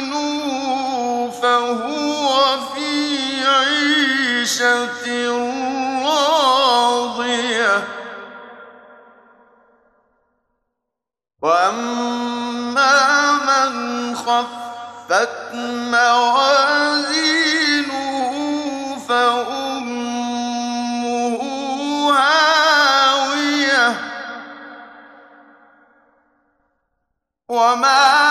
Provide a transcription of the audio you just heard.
موازينه فهو في عيشة وأما من خفت موازينه فأمه هاوية وما